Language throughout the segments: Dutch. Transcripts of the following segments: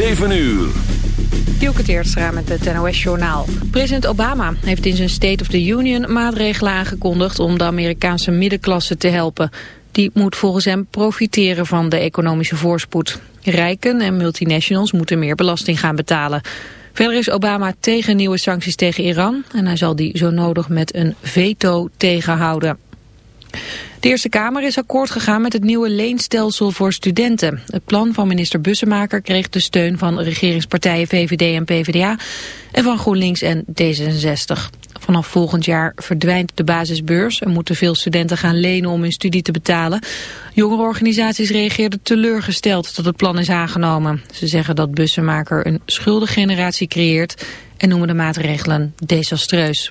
7 uur. Dielke met het NOS-journaal. President Obama heeft in zijn State of the Union maatregelen aangekondigd... om de Amerikaanse middenklasse te helpen. Die moet volgens hem profiteren van de economische voorspoed. Rijken en multinationals moeten meer belasting gaan betalen. Verder is Obama tegen nieuwe sancties tegen Iran... en hij zal die zo nodig met een veto tegenhouden. De Eerste Kamer is akkoord gegaan met het nieuwe leenstelsel voor studenten. Het plan van minister Bussemaker kreeg de steun van regeringspartijen VVD en PvdA en van GroenLinks en D66. Vanaf volgend jaar verdwijnt de basisbeurs en moeten veel studenten gaan lenen om hun studie te betalen. Jongerenorganisaties reageerden teleurgesteld dat het plan is aangenomen. Ze zeggen dat Bussemaker een schuldengeneratie creëert en noemen de maatregelen desastreus.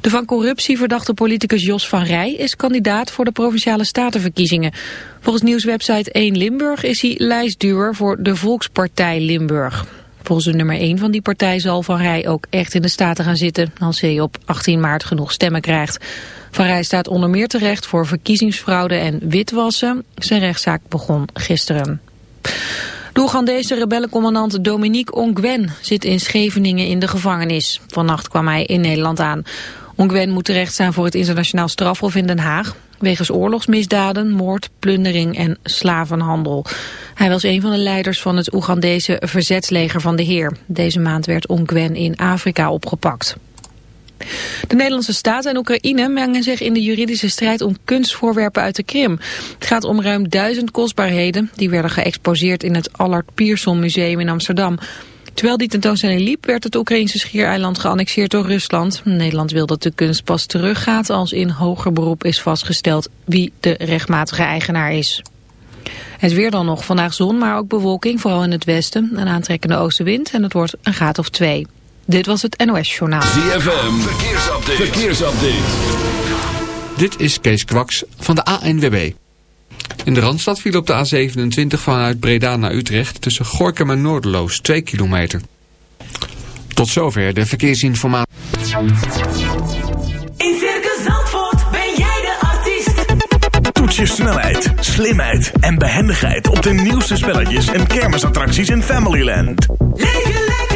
De van corruptie verdachte politicus Jos van Rij is kandidaat voor de Provinciale Statenverkiezingen. Volgens nieuwswebsite 1 Limburg is hij lijstduwer voor de Volkspartij Limburg. Volgens de nummer 1 van die partij zal Van Rij ook echt in de Staten gaan zitten... als hij op 18 maart genoeg stemmen krijgt. Van Rij staat onder meer terecht voor verkiezingsfraude en witwassen. Zijn rechtszaak begon gisteren. De Oegandese rebellencommandant Dominique Ongwen zit in Scheveningen in de gevangenis. Vannacht kwam hij in Nederland aan. Ongwen moet terecht staan voor het internationaal strafhof in Den Haag... wegens oorlogsmisdaden, moord, plundering en slavenhandel. Hij was een van de leiders van het Oegandese verzetsleger van de Heer. Deze maand werd Ongwen in Afrika opgepakt. De Nederlandse staat en Oekraïne mengen zich in de juridische strijd om kunstvoorwerpen uit de Krim. Het gaat om ruim duizend kostbaarheden die werden geëxposeerd in het Allard Pierson Museum in Amsterdam. Terwijl die tentoonstelling liep werd het Oekraïnse schiereiland geannexeerd door Rusland. Nederland wil dat de kunst pas teruggaat als in hoger beroep is vastgesteld wie de rechtmatige eigenaar is. Het weer dan nog. Vandaag zon, maar ook bewolking, vooral in het westen. Een aantrekkende oostenwind en het wordt een graad of twee. Dit was het NOS Journaal. ZFM, verkeersupdate. verkeersupdate. Dit is Kees Kwaks van de ANWB. In de Randstad viel op de A27 vanuit Breda naar Utrecht... tussen Gorkum en Noorderloos 2 kilometer. Tot zover de verkeersinformatie. In Circus Zandvoort ben jij de artiest. Toets je snelheid, slimheid en behendigheid... op de nieuwste spelletjes en kermisattracties in Familyland. Leef lekker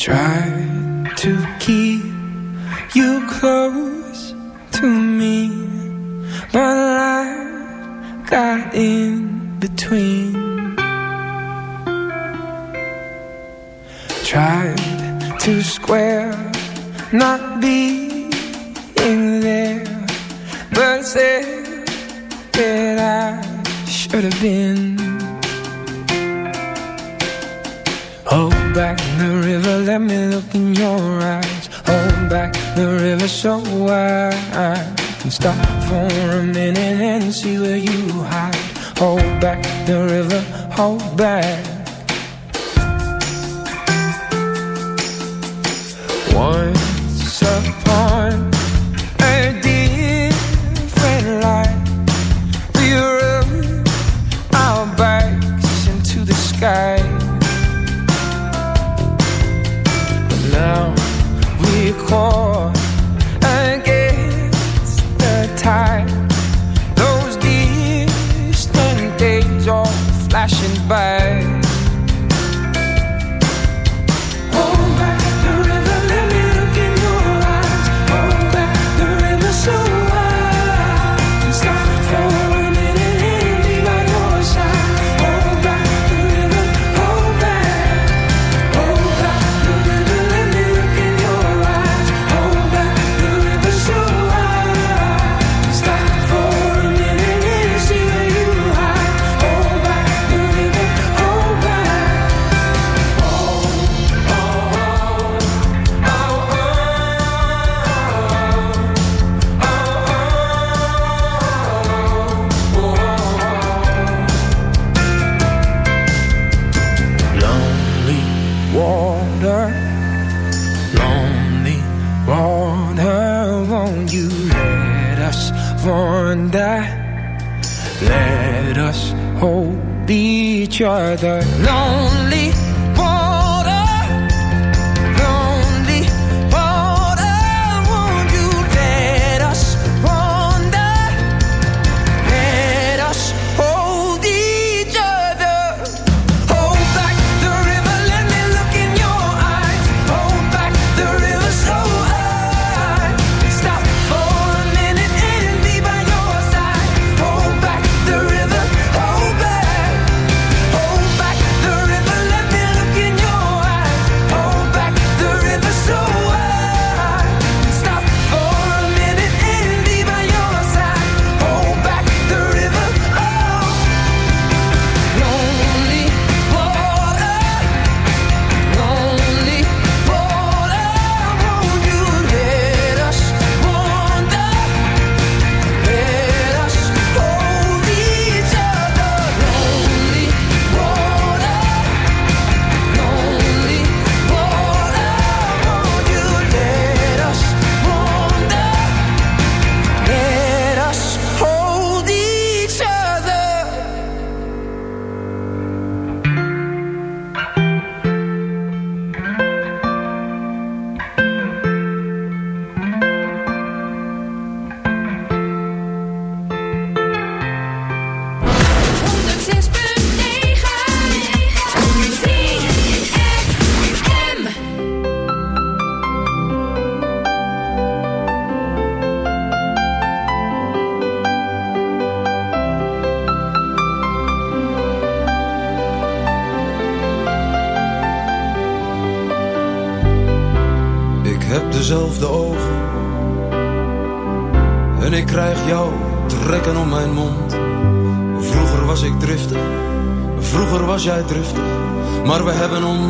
try.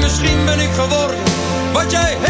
Misschien ben ik geworden wat jij hebt.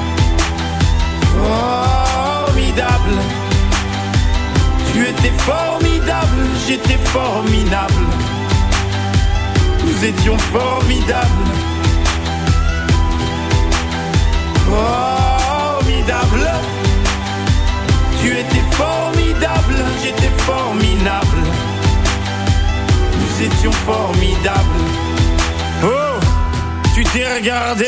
Formidable. Tu étais formidable, j'étais formidable. Nous étions formidables. Formidable. Tu étais formidable, j'étais formidable. Nous étions formidables. Oh, tu t'es regardé,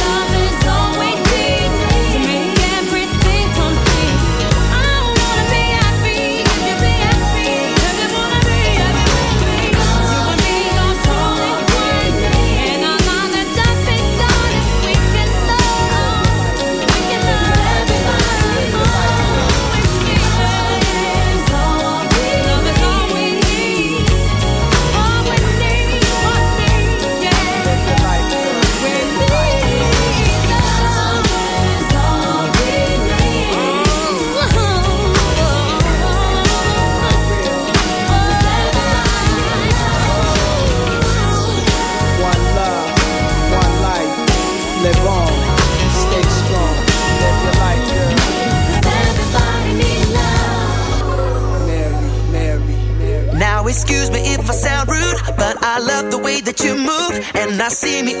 Nasci, me